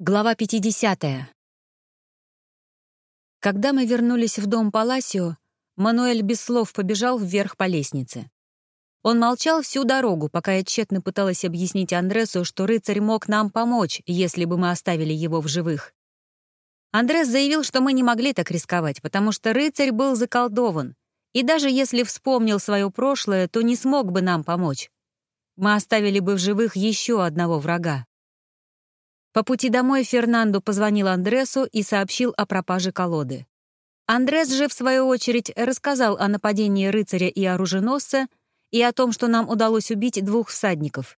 Глава 50. Когда мы вернулись в дом Паласио, Мануэль без слов побежал вверх по лестнице. Он молчал всю дорогу, пока я тщетно пыталась объяснить Андресу, что рыцарь мог нам помочь, если бы мы оставили его в живых. Андрес заявил, что мы не могли так рисковать, потому что рыцарь был заколдован, и даже если вспомнил свое прошлое, то не смог бы нам помочь. Мы оставили бы в живых еще одного врага. По пути домой Фернандо позвонил Андресу и сообщил о пропаже колоды. Андрес же, в свою очередь, рассказал о нападении рыцаря и оруженосца и о том, что нам удалось убить двух всадников.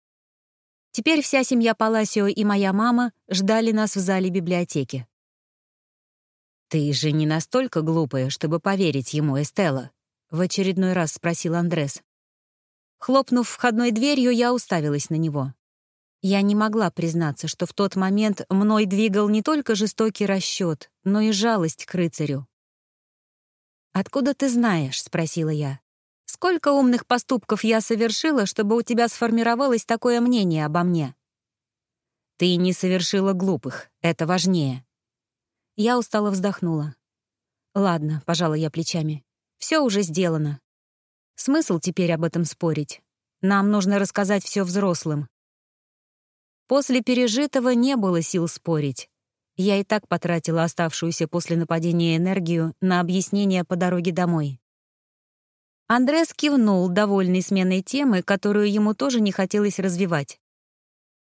Теперь вся семья Паласио и моя мама ждали нас в зале библиотеки. «Ты же не настолько глупая, чтобы поверить ему, Эстелла?» — в очередной раз спросил Андрес. Хлопнув входной дверью, я уставилась на него. Я не могла признаться, что в тот момент мной двигал не только жестокий расчет, но и жалость к рыцарю. «Откуда ты знаешь?» — спросила я. «Сколько умных поступков я совершила, чтобы у тебя сформировалось такое мнение обо мне?» «Ты не совершила глупых, это важнее». Я устало вздохнула. «Ладно», — пожала я плечами. Все уже сделано. Смысл теперь об этом спорить? Нам нужно рассказать все взрослым, После пережитого не было сил спорить. Я и так потратила оставшуюся после нападения энергию на объяснение по дороге домой. Андрес кивнул, довольный сменой темы, которую ему тоже не хотелось развивать.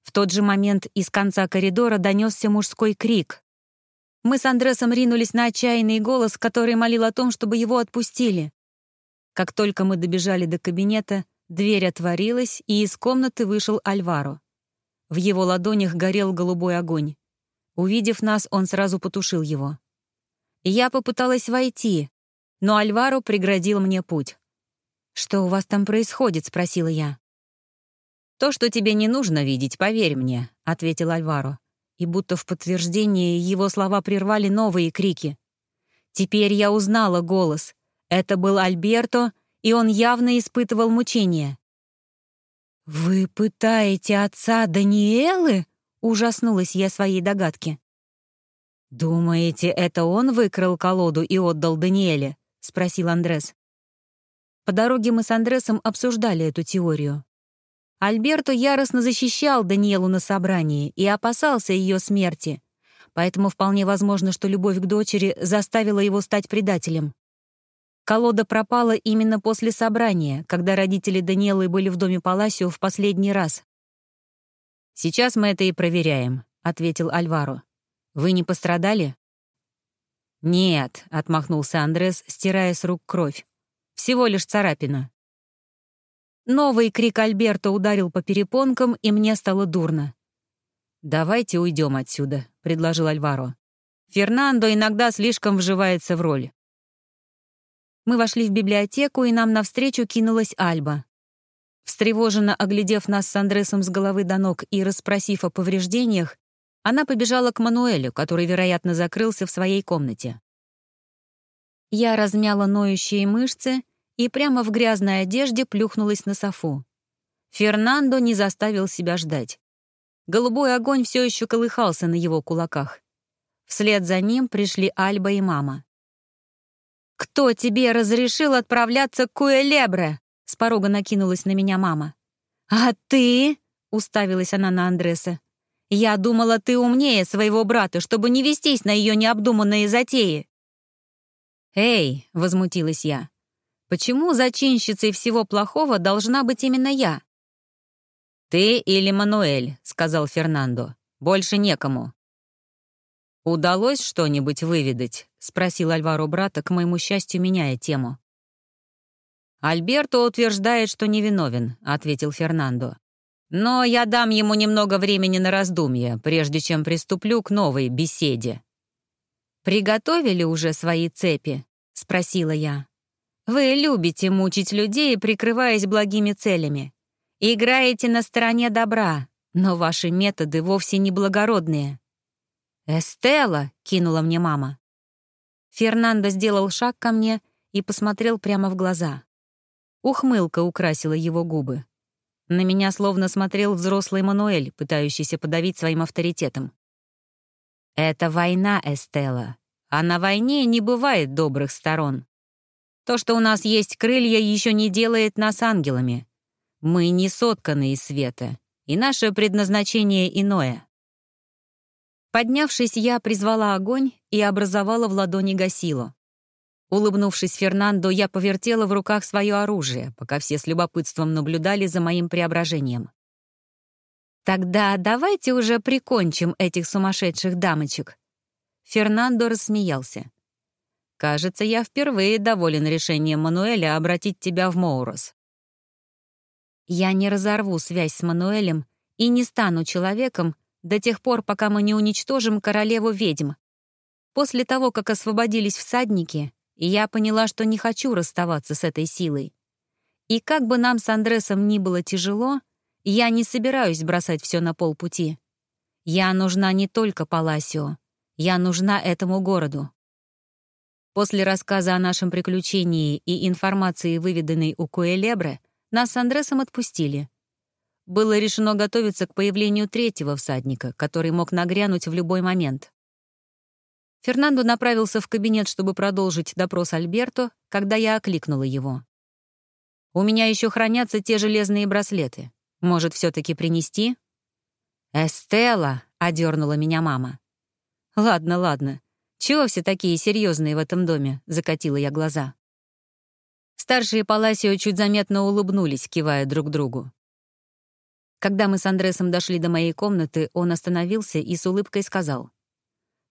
В тот же момент из конца коридора донесся мужской крик. Мы с Андресом ринулись на отчаянный голос, который молил о том, чтобы его отпустили. Как только мы добежали до кабинета, дверь отворилась, и из комнаты вышел Альваро. В его ладонях горел голубой огонь. Увидев нас, он сразу потушил его. Я попыталась войти, но Альваро преградил мне путь. «Что у вас там происходит?» — спросила я. «То, что тебе не нужно видеть, поверь мне», — ответил Альваро. И будто в подтверждение его слова прервали новые крики. Теперь я узнала голос. Это был Альберто, и он явно испытывал мучения. «Вы пытаете отца Даниэлы?» — ужаснулась я своей догадке. «Думаете, это он выкрал колоду и отдал Даниэле?» — спросил Андрес. По дороге мы с Андресом обсуждали эту теорию. Альберто яростно защищал Даниэлу на собрании и опасался ее смерти, поэтому вполне возможно, что любовь к дочери заставила его стать предателем. Колода пропала именно после собрания, когда родители Даниэлы были в доме Паласио в последний раз. «Сейчас мы это и проверяем», — ответил Альваро. «Вы не пострадали?» «Нет», — отмахнулся Андрес, стирая с рук кровь. «Всего лишь царапина». Новый крик Альберто ударил по перепонкам, и мне стало дурно. «Давайте уйдем отсюда», — предложил Альваро. «Фернандо иногда слишком вживается в роль. Мы вошли в библиотеку, и нам навстречу кинулась Альба. Встревоженно оглядев нас с Андресом с головы до ног и расспросив о повреждениях, она побежала к Мануэлю, который, вероятно, закрылся в своей комнате. Я размяла ноющие мышцы и прямо в грязной одежде плюхнулась на софу. Фернандо не заставил себя ждать. Голубой огонь все еще колыхался на его кулаках. Вслед за ним пришли Альба и мама. «Кто тебе разрешил отправляться к Куэлебре?» — с порога накинулась на меня мама. «А ты?» — уставилась она на Андреса. «Я думала, ты умнее своего брата, чтобы не вестись на ее необдуманные затеи». «Эй!» — возмутилась я. «Почему зачинщицей всего плохого должна быть именно я?» «Ты или Мануэль», — сказал Фернандо. «Больше некому». «Удалось что-нибудь выведать?» — спросил Альваро брата, к моему счастью, меняя тему. «Альберто утверждает, что невиновен», — ответил Фернандо. «Но я дам ему немного времени на раздумье, прежде чем приступлю к новой беседе». «Приготовили уже свои цепи?» — спросила я. «Вы любите мучить людей, прикрываясь благими целями. Играете на стороне добра, но ваши методы вовсе не благородные». «Эстелла!» — кинула мне мама. Фернандо сделал шаг ко мне и посмотрел прямо в глаза. Ухмылка украсила его губы. На меня словно смотрел взрослый Мануэль, пытающийся подавить своим авторитетом. Это война, Эстела, а на войне не бывает добрых сторон. То, что у нас есть крылья, еще не делает нас ангелами. Мы не сотканы из света, и наше предназначение иное. Поднявшись, я призвала огонь и образовала в ладони гасило. Улыбнувшись Фернандо, я повертела в руках свое оружие, пока все с любопытством наблюдали за моим преображением. «Тогда давайте уже прикончим этих сумасшедших дамочек». Фернандо рассмеялся. «Кажется, я впервые доволен решением Мануэля обратить тебя в Моурос. Я не разорву связь с Мануэлем и не стану человеком до тех пор, пока мы не уничтожим королеву ведьм. После того, как освободились всадники, я поняла, что не хочу расставаться с этой силой. И как бы нам с Андресом ни было тяжело, я не собираюсь бросать все на полпути. Я нужна не только Паласио, я нужна этому городу. После рассказа о нашем приключении и информации, выведанной у Куэлебре, нас с Андресом отпустили. Было решено готовиться к появлению третьего всадника, который мог нагрянуть в любой момент. Фернандо направился в кабинет, чтобы продолжить допрос Альберто, когда я окликнула его. «У меня еще хранятся те железные браслеты. Может, все таки принести?» «Эстелла!» — одернула меня мама. «Ладно, ладно. Чего все такие серьезные в этом доме?» — закатила я глаза. Старшие Паласио чуть заметно улыбнулись, кивая друг другу. Когда мы с Андресом дошли до моей комнаты, он остановился и с улыбкой сказал.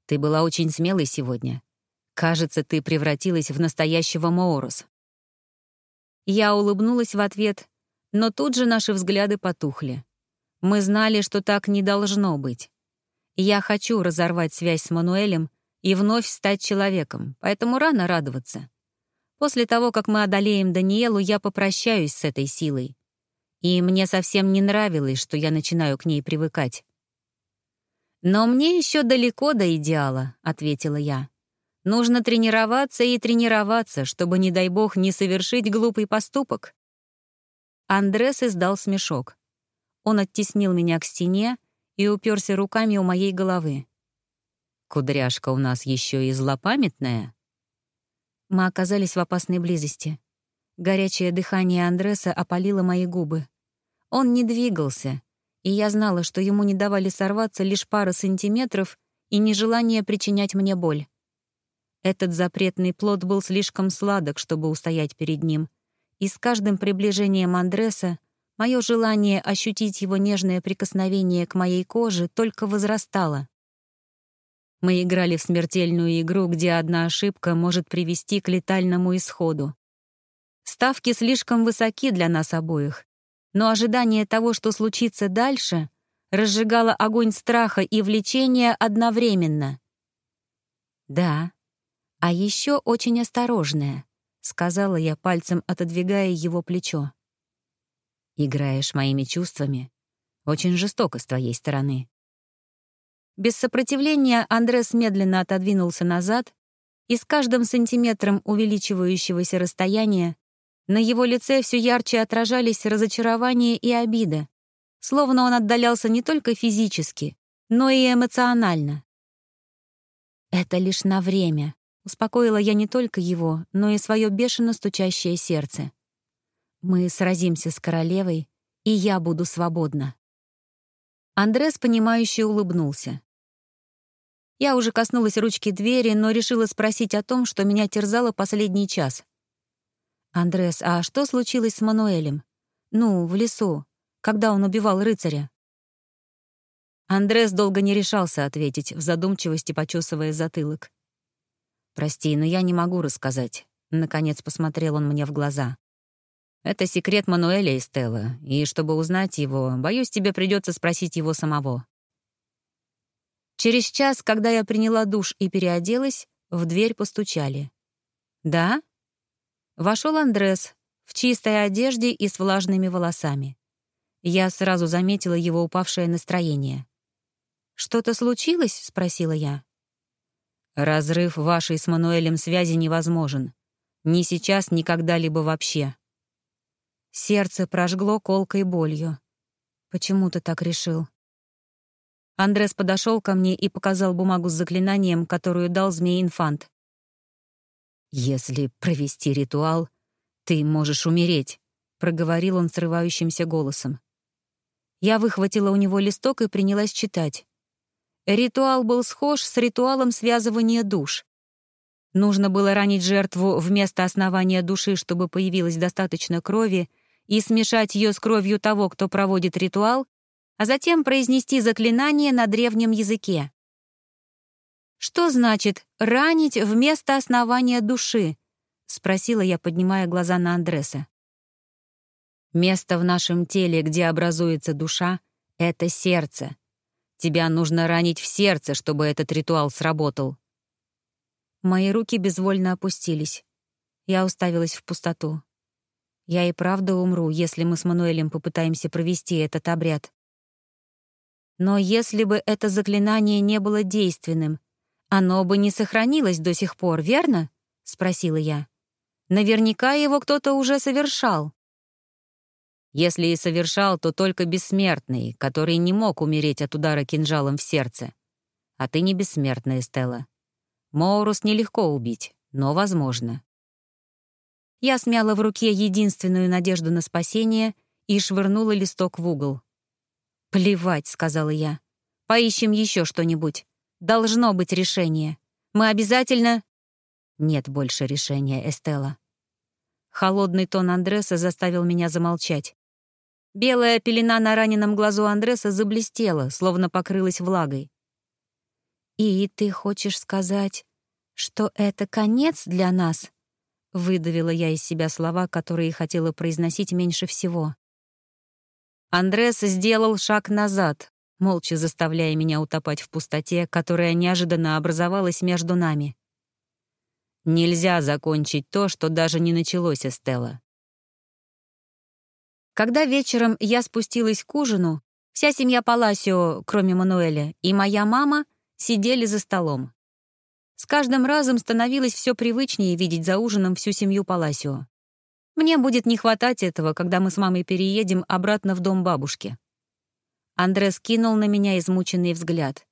«Ты была очень смелой сегодня. Кажется, ты превратилась в настоящего Моорус». Я улыбнулась в ответ, но тут же наши взгляды потухли. Мы знали, что так не должно быть. Я хочу разорвать связь с Мануэлем и вновь стать человеком, поэтому рано радоваться. После того, как мы одолеем Даниэлу, я попрощаюсь с этой силой. И мне совсем не нравилось, что я начинаю к ней привыкать. «Но мне еще далеко до идеала», — ответила я. «Нужно тренироваться и тренироваться, чтобы, не дай бог, не совершить глупый поступок». Андрес издал смешок. Он оттеснил меня к стене и уперся руками у моей головы. «Кудряшка у нас еще и злопамятная», мы оказались в опасной близости. Горячее дыхание Андреса опалило мои губы. Он не двигался, и я знала, что ему не давали сорваться лишь пара сантиметров и нежелание причинять мне боль. Этот запретный плод был слишком сладок, чтобы устоять перед ним, и с каждым приближением Андреса мое желание ощутить его нежное прикосновение к моей коже только возрастало. Мы играли в смертельную игру, где одна ошибка может привести к летальному исходу. Ставки слишком высоки для нас обоих, но ожидание того, что случится дальше, разжигало огонь страха и влечения одновременно. «Да, а еще очень осторожная», — сказала я пальцем, отодвигая его плечо. «Играешь моими чувствами. Очень жестоко с твоей стороны». Без сопротивления Андрес медленно отодвинулся назад, и с каждым сантиметром увеличивающегося расстояния на его лице все ярче отражались разочарование и обида, словно он отдалялся не только физически, но и эмоционально. «Это лишь на время», — успокоила я не только его, но и свое бешено стучащее сердце. «Мы сразимся с королевой, и я буду свободна». Андрес, понимающе улыбнулся. Я уже коснулась ручки двери, но решила спросить о том, что меня терзало последний час. «Андрес, а что случилось с Мануэлем? Ну, в лесу, когда он убивал рыцаря?» Андрес долго не решался ответить, в задумчивости почесывая затылок. «Прости, но я не могу рассказать», — наконец посмотрел он мне в глаза. Это секрет Мануэля и Стелла, и чтобы узнать его, боюсь, тебе придется спросить его самого. Через час, когда я приняла душ и переоделась, в дверь постучали. «Да?» Вошел Андрес в чистой одежде и с влажными волосами. Я сразу заметила его упавшее настроение. «Что-то случилось?» — спросила я. «Разрыв вашей с Мануэлем связи невозможен. Ни сейчас, ни когда-либо вообще», Сердце прожгло колкой болью. Почему ты так решил? Андрес подошел ко мне и показал бумагу с заклинанием, которую дал змей-инфант. «Если провести ритуал, ты можешь умереть», — проговорил он срывающимся голосом. Я выхватила у него листок и принялась читать. Ритуал был схож с ритуалом связывания душ. Нужно было ранить жертву вместо основания души, чтобы появилось достаточно крови, и смешать ее с кровью того, кто проводит ритуал, а затем произнести заклинание на древнем языке. «Что значит «ранить вместо основания души»?» — спросила я, поднимая глаза на Андреса. «Место в нашем теле, где образуется душа, — это сердце. Тебя нужно ранить в сердце, чтобы этот ритуал сработал». Мои руки безвольно опустились. Я уставилась в пустоту. Я и правда умру, если мы с Мануэлем попытаемся провести этот обряд. Но если бы это заклинание не было действенным, оно бы не сохранилось до сих пор, верно? — спросила я. Наверняка его кто-то уже совершал. Если и совершал, то только бессмертный, который не мог умереть от удара кинжалом в сердце. А ты не бессмертная, Стелла. Моурус нелегко убить, но возможно. Я смяла в руке единственную надежду на спасение и швырнула листок в угол. «Плевать», — сказала я. «Поищем еще что-нибудь. Должно быть решение. Мы обязательно...» «Нет больше решения, Эстела». Холодный тон Андреса заставил меня замолчать. Белая пелена на раненом глазу Андреса заблестела, словно покрылась влагой. «И ты хочешь сказать, что это конец для нас?» Выдавила я из себя слова, которые хотела произносить меньше всего. Андрес сделал шаг назад, молча заставляя меня утопать в пустоте, которая неожиданно образовалась между нами. Нельзя закончить то, что даже не началось, Эстелла. Когда вечером я спустилась к ужину, вся семья Паласио, кроме Мануэля, и моя мама сидели за столом. С каждым разом становилось все привычнее видеть за ужином всю семью Паласио. Мне будет не хватать этого, когда мы с мамой переедем обратно в дом бабушки. Андрес кинул на меня измученный взгляд.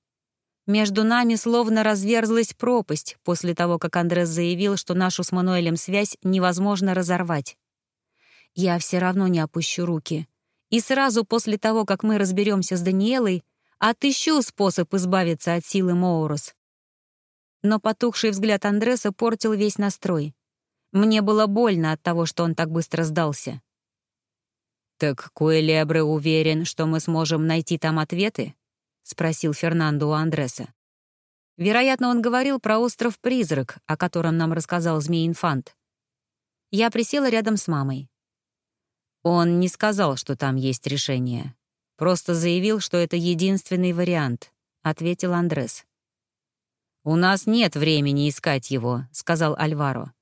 Между нами словно разверзлась пропасть после того, как Андрес заявил, что нашу с Мануэлем связь невозможно разорвать. Я все равно не опущу руки. И сразу после того, как мы разберемся с Даниэлой, отыщу способ избавиться от силы Моурус. Но потухший взгляд Андреса портил весь настрой. Мне было больно от того, что он так быстро сдался. «Так Куэлебре уверен, что мы сможем найти там ответы?» — спросил Фернандо у Андреса. Вероятно, он говорил про остров-призрак, о котором нам рассказал Змей-инфант. Я присела рядом с мамой. Он не сказал, что там есть решение. Просто заявил, что это единственный вариант, — ответил Андрес. «У нас нет времени искать его», — сказал Альваро.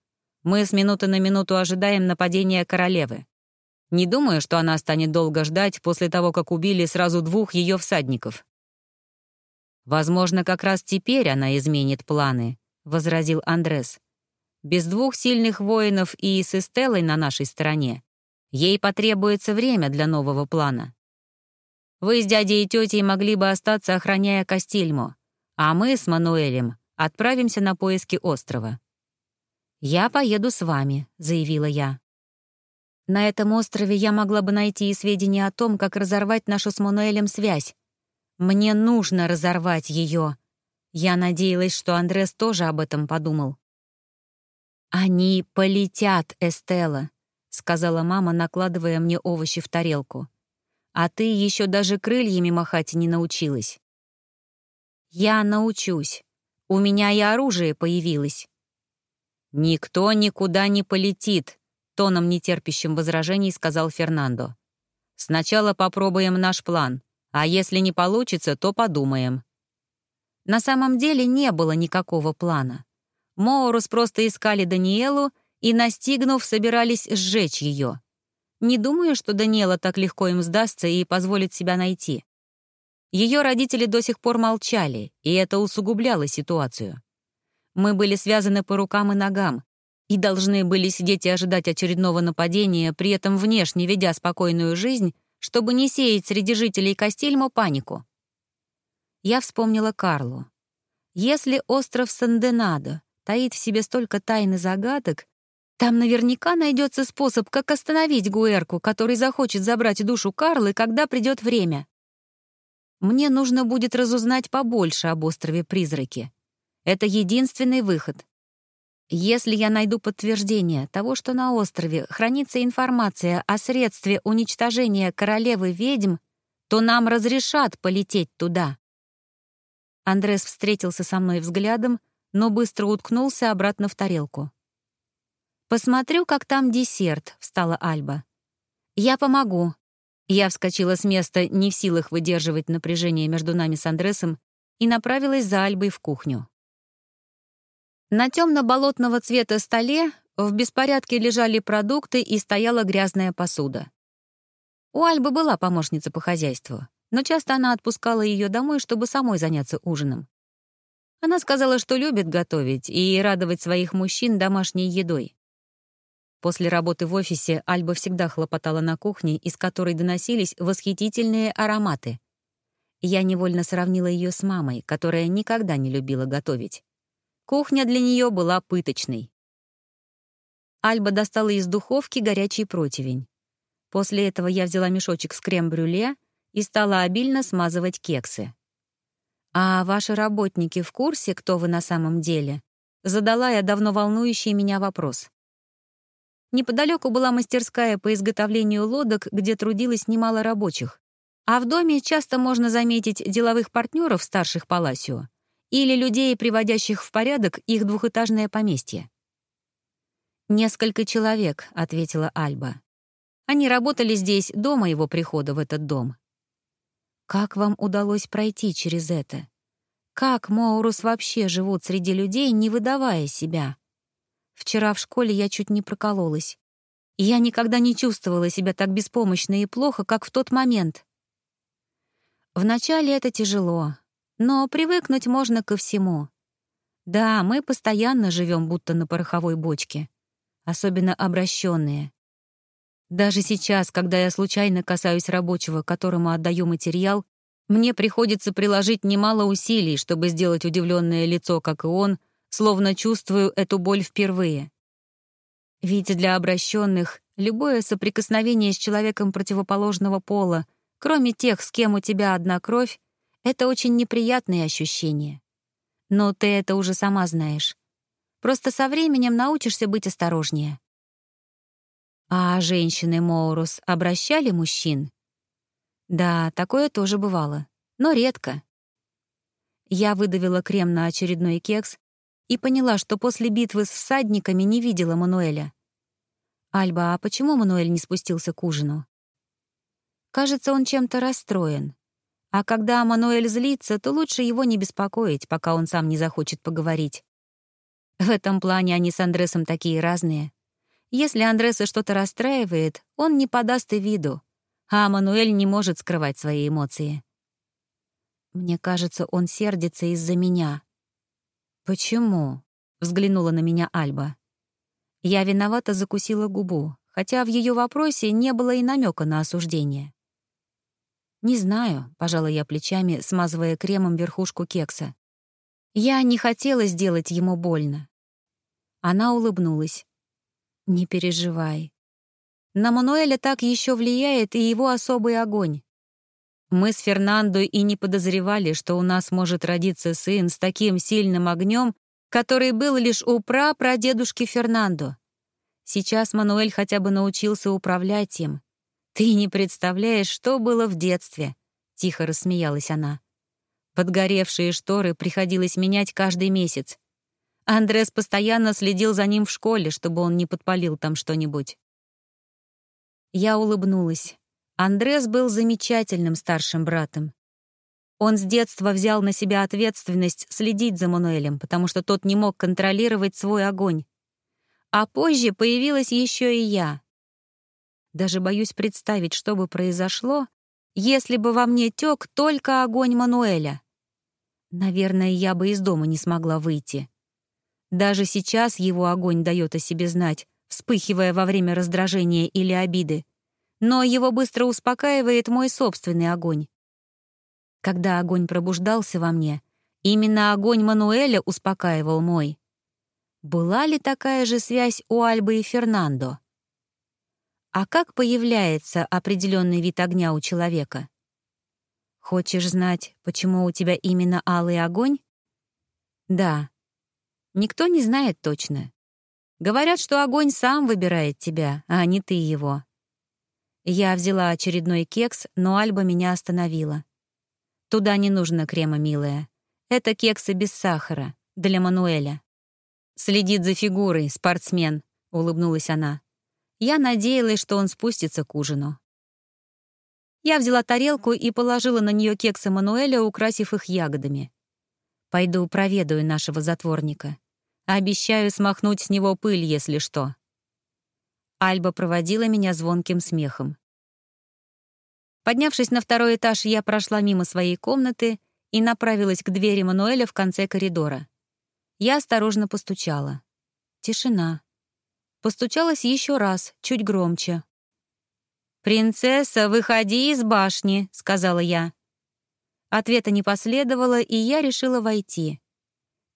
Мы с минуты на минуту ожидаем нападения королевы. Не думаю, что она станет долго ждать после того, как убили сразу двух ее всадников. «Возможно, как раз теперь она изменит планы», — возразил Андрес. «Без двух сильных воинов и с Эстеллой на нашей стороне ей потребуется время для нового плана. Вы с дядей и тетей могли бы остаться, охраняя Кастильмо, а мы с Мануэлем отправимся на поиски острова. «Я поеду с вами», — заявила я. На этом острове я могла бы найти и сведения о том, как разорвать нашу с Мануэлем связь. Мне нужно разорвать ее. Я надеялась, что Андрес тоже об этом подумал. «Они полетят, Эстела», — сказала мама, накладывая мне овощи в тарелку. «А ты еще даже крыльями махать не научилась». «Я научусь. У меня и оружие появилось. «Никто никуда не полетит», — тоном нетерпящим возражений сказал Фернандо. «Сначала попробуем наш план, а если не получится, то подумаем». На самом деле не было никакого плана. Моурус просто искали Даниэлу и, настигнув, собирались сжечь ее. Не думаю, что Даниэла так легко им сдастся и позволит себя найти. Ее родители до сих пор молчали, и это усугубляло ситуацию. Мы были связаны по рукам и ногам и должны были сидеть и ожидать очередного нападения, при этом внешне ведя спокойную жизнь, чтобы не сеять среди жителей Кастельмо панику. я вспомнила Карлу. Если остров Санденадо таит в себе столько тайн и загадок, там наверняка найдется способ, как остановить Гуэрку, который захочет забрать душу Карлы, когда придет время. Мне нужно будет разузнать побольше об острове-призраке. Это единственный выход. Если я найду подтверждение того, что на острове хранится информация о средстве уничтожения королевы-ведьм, то нам разрешат полететь туда. Андрес встретился со мной взглядом, но быстро уткнулся обратно в тарелку. «Посмотрю, как там десерт», — встала Альба. «Я помогу». Я вскочила с места, не в силах выдерживать напряжение между нами с Андресом, и направилась за Альбой в кухню. На темно-болотного цвета столе в беспорядке лежали продукты и стояла грязная посуда. У Альбы была помощница по хозяйству, но часто она отпускала ее домой, чтобы самой заняться ужином. Она сказала, что любит готовить и радовать своих мужчин домашней едой. После работы в офисе Альба всегда хлопотала на кухне, из которой доносились восхитительные ароматы. Я невольно сравнила ее с мамой, которая никогда не любила готовить. Кухня для нее была пыточной. Альба достала из духовки горячий противень. После этого я взяла мешочек с крем-брюле и стала обильно смазывать кексы. «А ваши работники в курсе, кто вы на самом деле?» Задала я давно волнующий меня вопрос. Неподалеку была мастерская по изготовлению лодок, где трудилось немало рабочих. А в доме часто можно заметить деловых партнеров старших Паласио или людей, приводящих в порядок их двухэтажное поместье. «Несколько человек», — ответила Альба. Они работали здесь до моего прихода в этот дом. Как вам удалось пройти через это? Как Моурус вообще живут среди людей, не выдавая себя? Вчера в школе я чуть не прокололась. я никогда не чувствовала себя так беспомощно и плохо, как в тот момент. Вначале это тяжело, но привыкнуть можно ко всему. Да, мы постоянно живем будто на пороховой бочке, особенно обращенные. Даже сейчас, когда я случайно касаюсь рабочего, которому отдаю материал, мне приходится приложить немало усилий, чтобы сделать удивленное лицо, как и он, словно чувствую эту боль впервые. Ведь для обращенных любое соприкосновение с человеком противоположного пола, кроме тех, с кем у тебя одна кровь, это очень неприятные ощущения. Но ты это уже сама знаешь. Просто со временем научишься быть осторожнее. А женщины Моурус обращали мужчин? Да, такое тоже бывало, но редко. Я выдавила крем на очередной кекс и поняла, что после битвы с всадниками не видела Мануэля. «Альба, а почему Мануэль не спустился к ужину?» Кажется, он чем-то расстроен. А когда Мануэль злится, то лучше его не беспокоить, пока он сам не захочет поговорить. В этом плане они с Андресом такие разные. Если Андреса что-то расстраивает, он не подаст и виду, а Мануэль не может скрывать свои эмоции. Мне кажется, он сердится из-за меня. «Почему?» — взглянула на меня Альба. Я виновато закусила губу, хотя в ее вопросе не было и намека на осуждение. «Не знаю», — пожала я плечами, смазывая кремом верхушку кекса. «Я не хотела сделать ему больно». Она улыбнулась. Не переживай. На Мануэля так еще влияет и его особый огонь. Мы с Фернандо и не подозревали, что у нас может родиться сын с таким сильным огнем, который был лишь у пра-прадедушки Фернандо. Сейчас Мануэль хотя бы научился управлять им. Ты не представляешь, что было в детстве, — тихо рассмеялась она. Подгоревшие шторы приходилось менять каждый месяц. Андрес постоянно следил за ним в школе, чтобы он не подпалил там что-нибудь. Я улыбнулась. Андрес был замечательным старшим братом. Он с детства взял на себя ответственность следить за Мануэлем, потому что тот не мог контролировать свой огонь. А позже появилась еще и я. Даже боюсь представить, что бы произошло, если бы во мне тек только огонь Мануэля. Наверное, я бы из дома не смогла выйти. Даже сейчас его огонь дает о себе знать, вспыхивая во время раздражения или обиды. Но его быстро успокаивает мой собственный огонь. Когда огонь пробуждался во мне, именно огонь Мануэля успокаивал мой. Была ли такая же связь у Альбы и Фернандо? А как появляется определенный вид огня у человека? Хочешь знать, почему у тебя именно алый огонь? Да. Никто не знает точно. Говорят, что огонь сам выбирает тебя, а не ты его. Я взяла очередной кекс, но Альба меня остановила. Туда не нужно крема, милая. Это кексы без сахара, для Мануэля. Следит за фигурой, спортсмен, улыбнулась она. Я надеялась, что он спустится к ужину. Я взяла тарелку и положила на нее кексы Мануэля, украсив их ягодами. Пойду проведаю нашего затворника. Обещаю смахнуть с него пыль, если что. Альба проводила меня звонким смехом. Поднявшись на второй этаж, я прошла мимо своей комнаты и направилась к двери Мануэля в конце коридора. Я осторожно постучала. Тишина. Постучалась еще раз, чуть громче. «Принцесса, выходи из башни», — сказала я. Ответа не последовало, и я решила войти.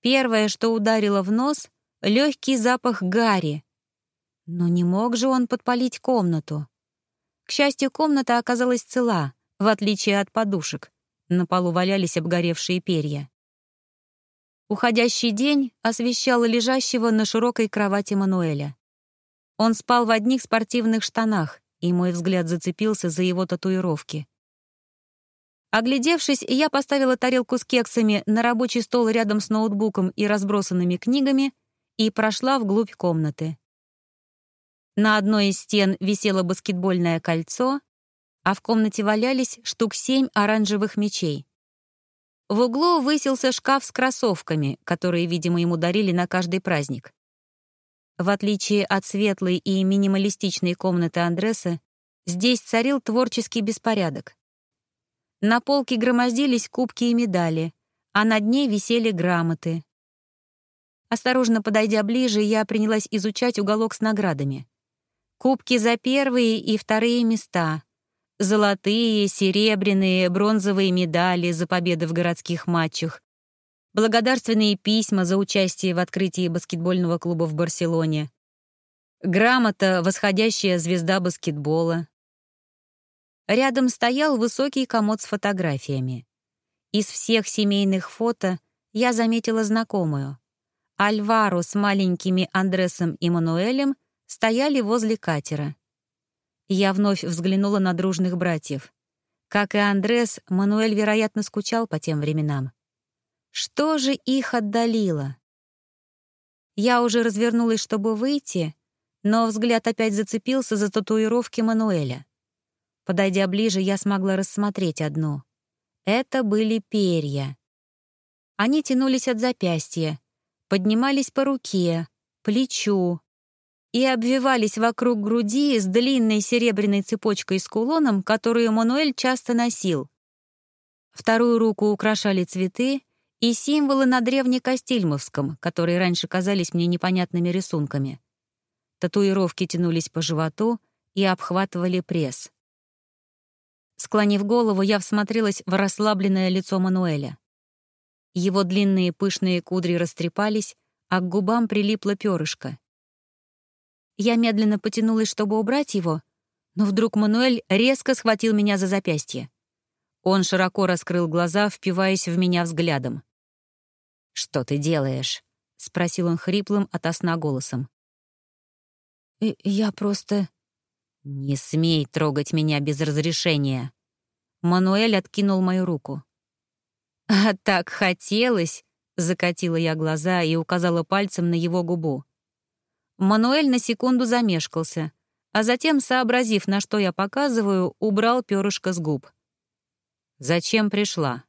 Первое, что ударило в нос — легкий запах гари. Но не мог же он подпалить комнату. К счастью, комната оказалась цела, в отличие от подушек. На полу валялись обгоревшие перья. Уходящий день освещал лежащего на широкой кровати Мануэля. Он спал в одних спортивных штанах, и мой взгляд зацепился за его татуировки. Оглядевшись, я поставила тарелку с кексами на рабочий стол рядом с ноутбуком и разбросанными книгами и прошла вглубь комнаты. На одной из стен висело баскетбольное кольцо, а в комнате валялись штук семь оранжевых мечей. В углу высился шкаф с кроссовками, которые, видимо, ему дарили на каждый праздник. В отличие от светлой и минималистичной комнаты Андреса, здесь царил творческий беспорядок. На полке громоздились кубки и медали, а над ней висели грамоты. Осторожно подойдя ближе, я принялась изучать уголок с наградами. Кубки за первые и вторые места, золотые, серебряные, бронзовые медали за победы в городских матчах, благодарственные письма за участие в открытии баскетбольного клуба в Барселоне, грамота «Восходящая звезда баскетбола». Рядом стоял высокий комод с фотографиями. Из всех семейных фото я заметила знакомую. Альваро с маленькими Андресом и Мануэлем стояли возле катера. Я вновь взглянула на дружных братьев. Как и Андрес, Мануэль, вероятно, скучал по тем временам. Что же их отдалило? Я уже развернулась, чтобы выйти, но взгляд опять зацепился за татуировки Мануэля. Подойдя ближе, я смогла рассмотреть одну. Это были перья. Они тянулись от запястья, поднимались по руке, плечу и обвивались вокруг груди с длинной серебряной цепочкой с кулоном, которую Мануэль часто носил. Вторую руку украшали цветы, и символы на древнекостильмовском, которые раньше казались мне непонятными рисунками. Татуировки тянулись по животу и обхватывали пресс. Склонив голову, я всмотрелась в расслабленное лицо Мануэля. Его длинные пышные кудри растрепались, а к губам прилипло перышко. Я медленно потянулась, чтобы убрать его, но вдруг Мануэль резко схватил меня за запястье. Он широко раскрыл глаза, впиваясь в меня взглядом. «Что ты делаешь?» — спросил он хриплым от сна голосом. «Я просто...» «Не смей трогать меня без разрешения!» Мануэль откинул мою руку. «А так хотелось!» — закатила я глаза и указала пальцем на его губу. Мануэль на секунду замешкался, а затем, сообразив, на что я показываю, убрал перышко с губ. «Зачем пришла?»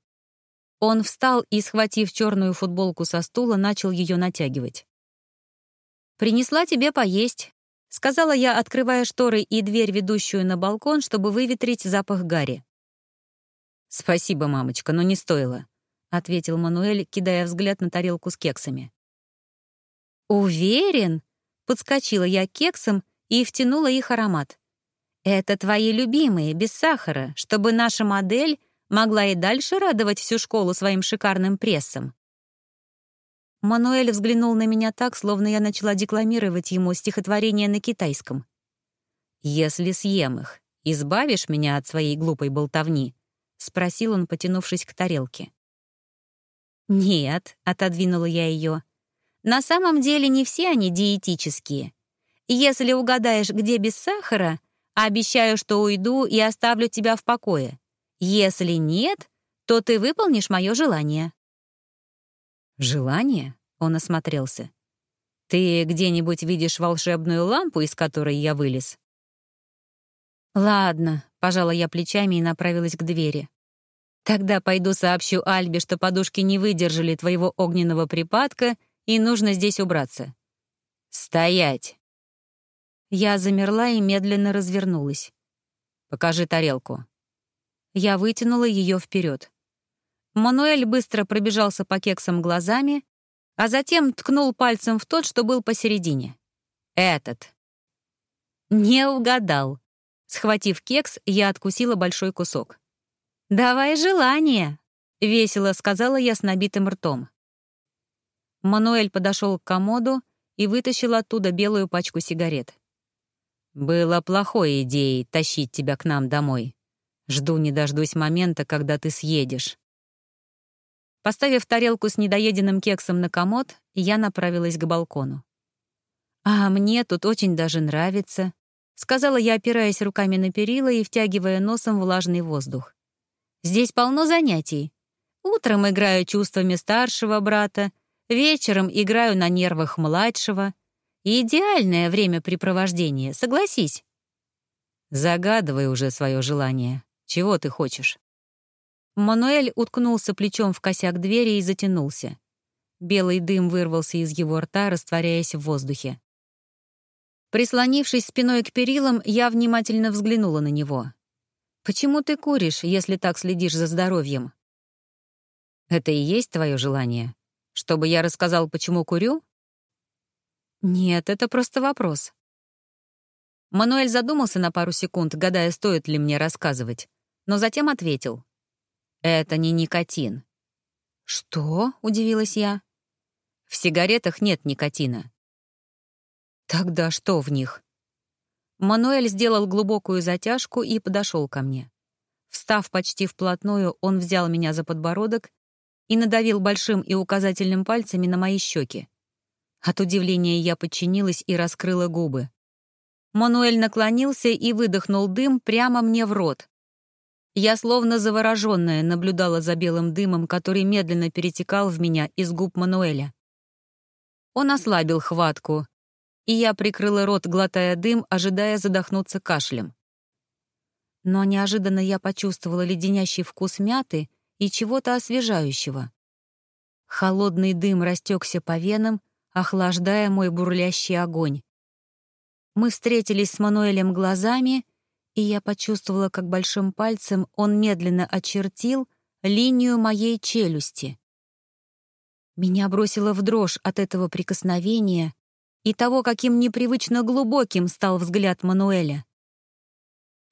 Он встал и, схватив черную футболку со стула, начал ее натягивать. «Принесла тебе поесть», — сказала я, открывая шторы и дверь, ведущую на балкон, чтобы выветрить запах гари. «Спасибо, мамочка, но не стоило», — ответил Мануэль, кидая взгляд на тарелку с кексами. «Уверен?» — подскочила я к кексам и втянула их аромат. «Это твои любимые, без сахара, чтобы наша модель Могла и дальше радовать всю школу своим шикарным прессом. Мануэль взглянул на меня так, словно я начала декламировать ему стихотворение на китайском. «Если съем их, избавишь меня от своей глупой болтовни?» — спросил он, потянувшись к тарелке. «Нет», — отодвинула я ее. «На самом деле не все они диетические. Если угадаешь, где без сахара, обещаю, что уйду и оставлю тебя в покое. Если нет, то ты выполнишь мое желание». «Желание?» — он осмотрелся. «Ты где-нибудь видишь волшебную лампу, из которой я вылез?» «Ладно», — пожала я плечами и направилась к двери. «Тогда пойду сообщу Альбе, что подушки не выдержали твоего огненного припадка, и нужно здесь убраться». «Стоять!» Я замерла и медленно развернулась. «Покажи тарелку». Я вытянула ее вперед. Мануэль быстро пробежался по кексам глазами, а затем ткнул пальцем в тот, что был посередине. «Этот». Не угадал. Схватив кекс, я откусила большой кусок. «Давай желание», — весело сказала я с набитым ртом. Мануэль подошел к комоду и вытащил оттуда белую пачку сигарет. «Было плохой идеей тащить тебя к нам домой. Жду не дождусь момента, когда ты съедешь». Поставив тарелку с недоеденным кексом на комод, я направилась к балкону. «А мне тут очень даже нравится», — сказала я, опираясь руками на перила и втягивая носом влажный воздух. «Здесь полно занятий. Утром играю чувствами старшего брата, вечером играю на нервах младшего. Идеальное времяпрепровождение, согласись». «Загадывай уже свое желание. Чего ты хочешь?» Мануэль уткнулся плечом в косяк двери и затянулся. Белый дым вырвался из его рта, растворяясь в воздухе. Прислонившись спиной к перилам, я внимательно взглянула на него. «Почему ты куришь, если так следишь за здоровьем?» «Это и есть твое желание? Чтобы я рассказал, почему курю?» «Нет, это просто вопрос». Мануэль задумался на пару секунд, гадая, стоит ли мне рассказывать, но затем ответил. Это не никотин. Что? удивилась я. В сигаретах нет никотина. Тогда что в них? Мануэль сделал глубокую затяжку и подошел ко мне. Встав почти вплотную, он взял меня за подбородок и надавил большим и указательным пальцами на мои щеки. От удивления я подчинилась и раскрыла губы. Мануэль наклонился и выдохнул дым прямо мне в рот. Я словно завороженная наблюдала за белым дымом, который медленно перетекал в меня из губ Мануэля. Он ослабил хватку, и я прикрыла рот, глотая дым, ожидая задохнуться кашлем. Но неожиданно я почувствовала леденящий вкус мяты и чего-то освежающего. Холодный дым растекся по венам, охлаждая мой бурлящий огонь. Мы встретились с Мануэлем глазами — и я почувствовала, как большим пальцем он медленно очертил линию моей челюсти. Меня бросило в дрожь от этого прикосновения и того, каким непривычно глубоким стал взгляд Мануэля.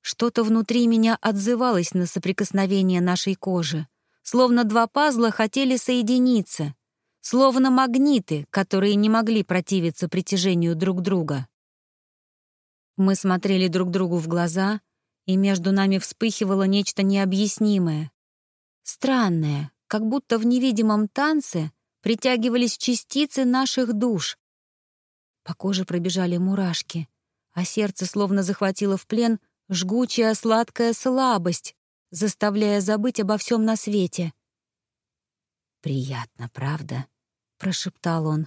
Что-то внутри меня отзывалось на соприкосновение нашей кожи, словно два пазла хотели соединиться, словно магниты, которые не могли противиться притяжению друг друга. Мы смотрели друг другу в глаза, и между нами вспыхивало нечто необъяснимое. Странное, как будто в невидимом танце притягивались частицы наших душ. По коже пробежали мурашки, а сердце словно захватило в плен жгучая сладкая слабость, заставляя забыть обо всем на свете. «Приятно, правда?» — прошептал он.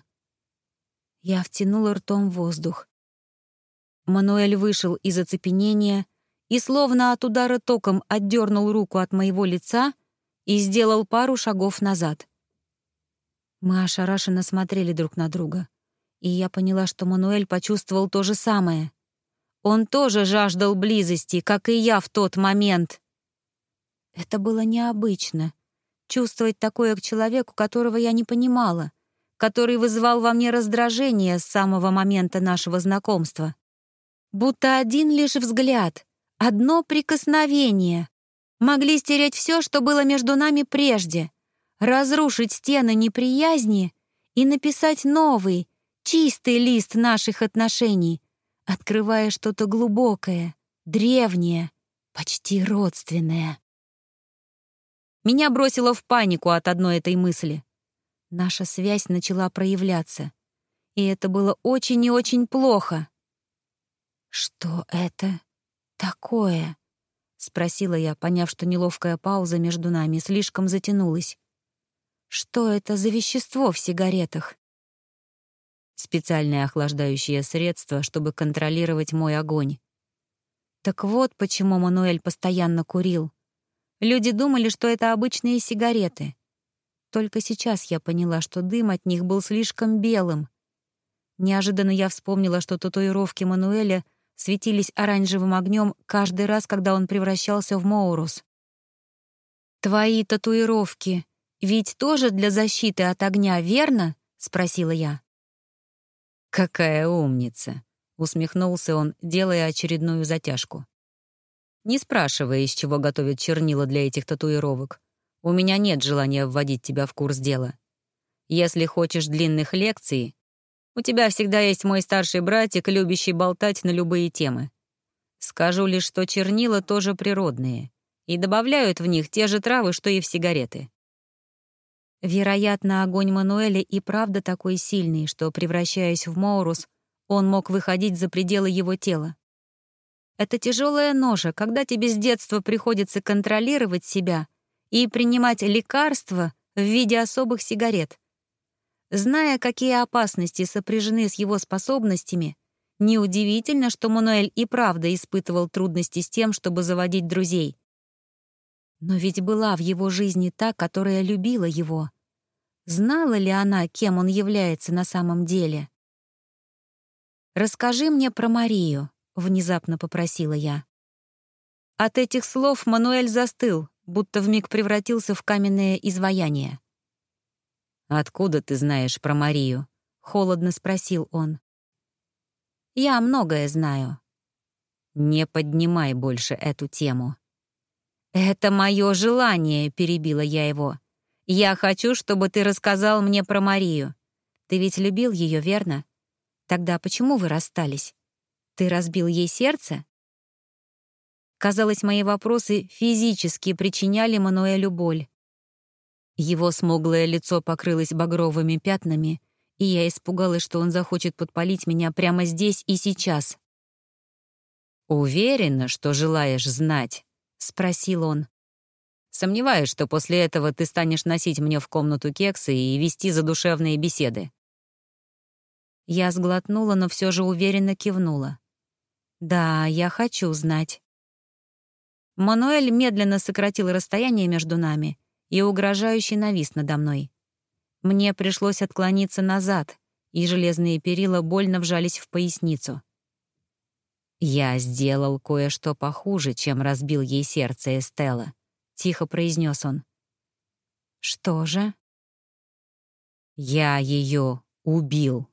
Я втянула ртом воздух. Мануэль вышел из оцепенения и словно от удара током отдернул руку от моего лица и сделал пару шагов назад. Мы ошарашенно смотрели друг на друга, и я поняла, что Мануэль почувствовал то же самое. Он тоже жаждал близости, как и я в тот момент. Это было необычно — чувствовать такое к человеку, которого я не понимала, который вызывал во мне раздражение с самого момента нашего знакомства. Будто один лишь взгляд, одно прикосновение Могли стереть все, что было между нами прежде, разрушить стены неприязни и написать новый, чистый лист наших отношений, открывая что-то глубокое, древнее, почти родственное. Меня бросило в панику от одной этой мысли. Наша связь начала проявляться. И это было очень и очень плохо. «Что это такое?» — спросила я, поняв, что неловкая пауза между нами слишком затянулась. «Что это за вещество в сигаретах?» Специальное охлаждающее средство, чтобы контролировать мой огонь. Так вот почему Мануэль постоянно курил. Люди думали, что это обычные сигареты. Только сейчас я поняла, что дым от них был слишком белым. Неожиданно я вспомнила, что татуировки Мануэля светились оранжевым огнем каждый раз, когда он превращался в Моурус. «Твои татуировки ведь тоже для защиты от огня, верно?» — спросила я. «Какая умница!» — усмехнулся он, делая очередную затяжку. Не спрашивай, из чего готовят чернила для этих татуировок. У меня нет желания вводить тебя в курс дела. Если хочешь длинных лекций, у тебя всегда есть мой старший братик, любящий болтать на любые темы. Скажу лишь, что чернила тоже природные и добавляют в них те же травы, что и в сигареты. Вероятно, огонь Мануэля и правда такой сильный, что, превращаясь в Моурус, он мог выходить за пределы его тела. Это тяжелая ноша, когда тебе с детства приходится контролировать себя и принимать лекарства в виде особых сигарет. Зная, какие опасности сопряжены с его способностями, неудивительно, что Мануэль и правда испытывал трудности с тем, чтобы заводить друзей. Но ведь была в его жизни та, которая любила его. Знала ли она, кем он является на самом деле? «Расскажи мне про Марию», — внезапно попросила я. От этих слов Мануэль застыл, будто вмиг превратился в каменное изваяние. «Откуда ты знаешь про Марию?» — холодно спросил он. «Я многое знаю». «Не поднимай больше эту тему». «Это мое желание», — перебила я его. «Я хочу, чтобы ты рассказал мне про Марию. Ты ведь любил ее, верно? Тогда почему вы расстались? Ты разбил ей сердце? Казалось, мои вопросы физически причиняли Мануэлю боль. Его смуглое лицо покрылось багровыми пятнами, и я испугалась, что он захочет подпалить меня прямо здесь и сейчас. «Уверена, что желаешь знать?» — спросил он. «Сомневаюсь, что после этого ты станешь носить мне в комнату кексы и вести задушевные беседы». Я сглотнула, но все же уверенно кивнула. Да, я хочу знать. Мануэль медленно сократил расстояние между нами и угрожающе навис надо мной. Мне пришлось отклониться назад, и железные перила больно вжались в поясницу. «Я сделал кое-что похуже, чем разбил ей сердце Эстелла», — тихо произнес он. «Что же?» «Я ее убил».